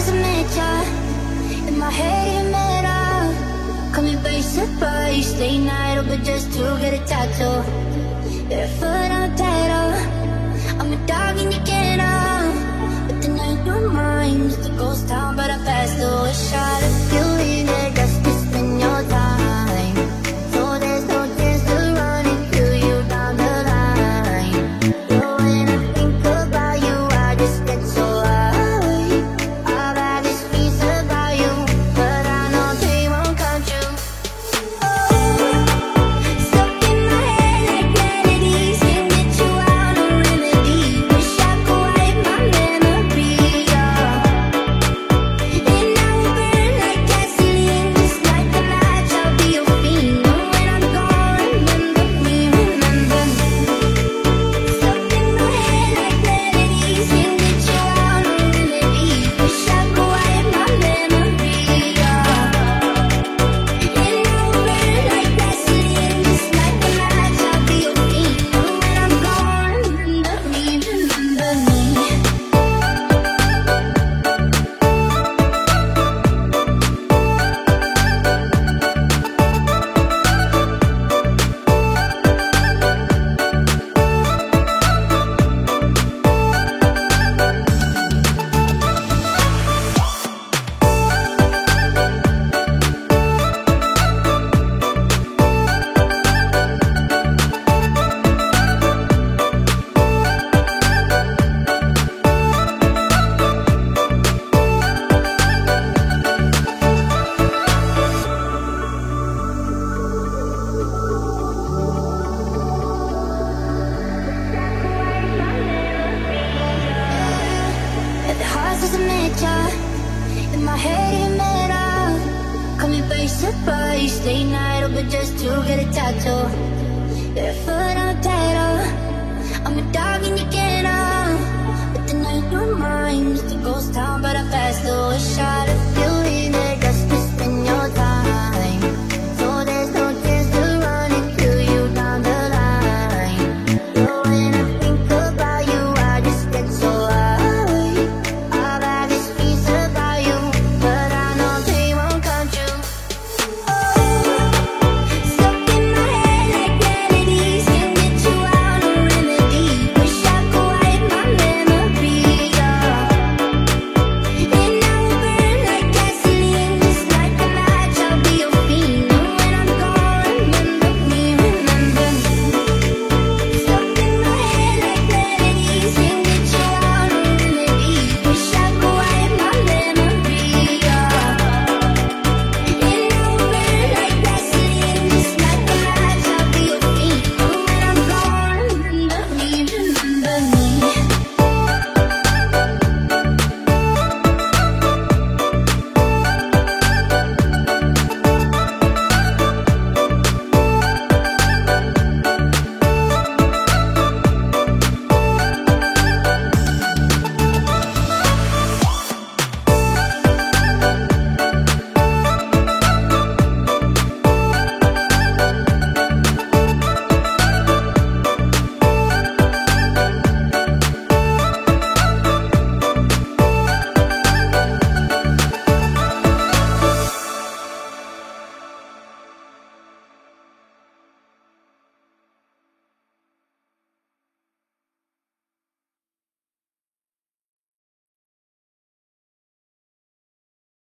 doesn't matter. In my head, it matter. Call me by surprise. stay night, open just to get a tattoo. Barefoot on pedal. I'm a dog in the game. Heart is a in my head it made up. Call me by surprise, stay night open just to get a tattoo. You're a foot on title, I'm a dog and you get off. Uh. But the night you're mine, it's a ghost town, but I passed the wish of